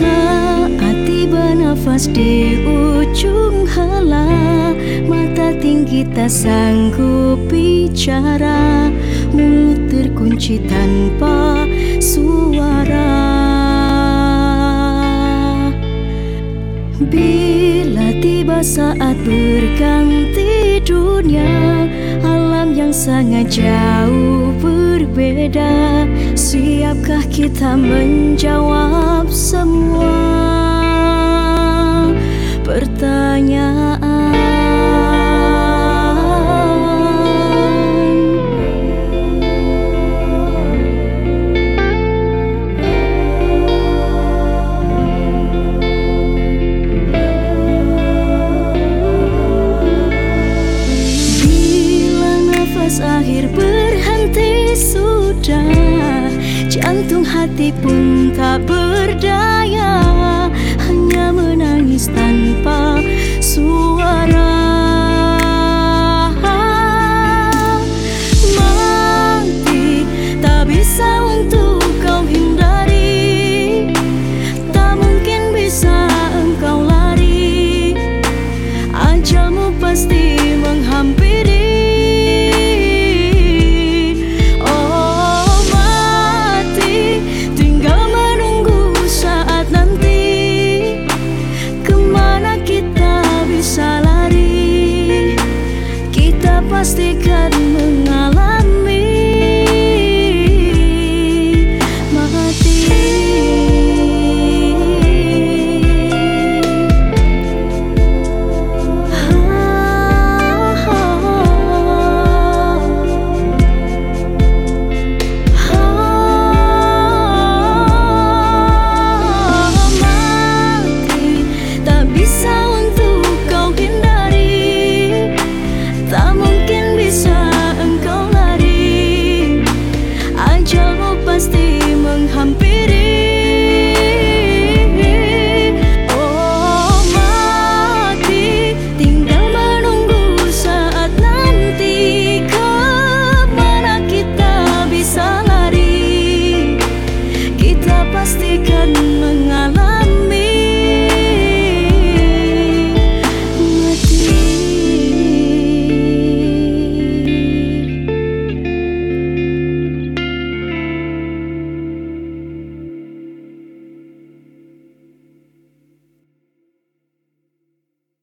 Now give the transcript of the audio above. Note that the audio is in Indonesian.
Saat tiba nafas di ujung hala Mata tinggi tak sanggup bicara. Mulut terkunci tanpa suara. Bila tiba saat berganti dunia Alam yang sangat jauh berbeda. Siapkah kita menjawab nafas akhir berhenti sudah Jantung hati pun tak berdaya Hanya menangis tanpa suara cần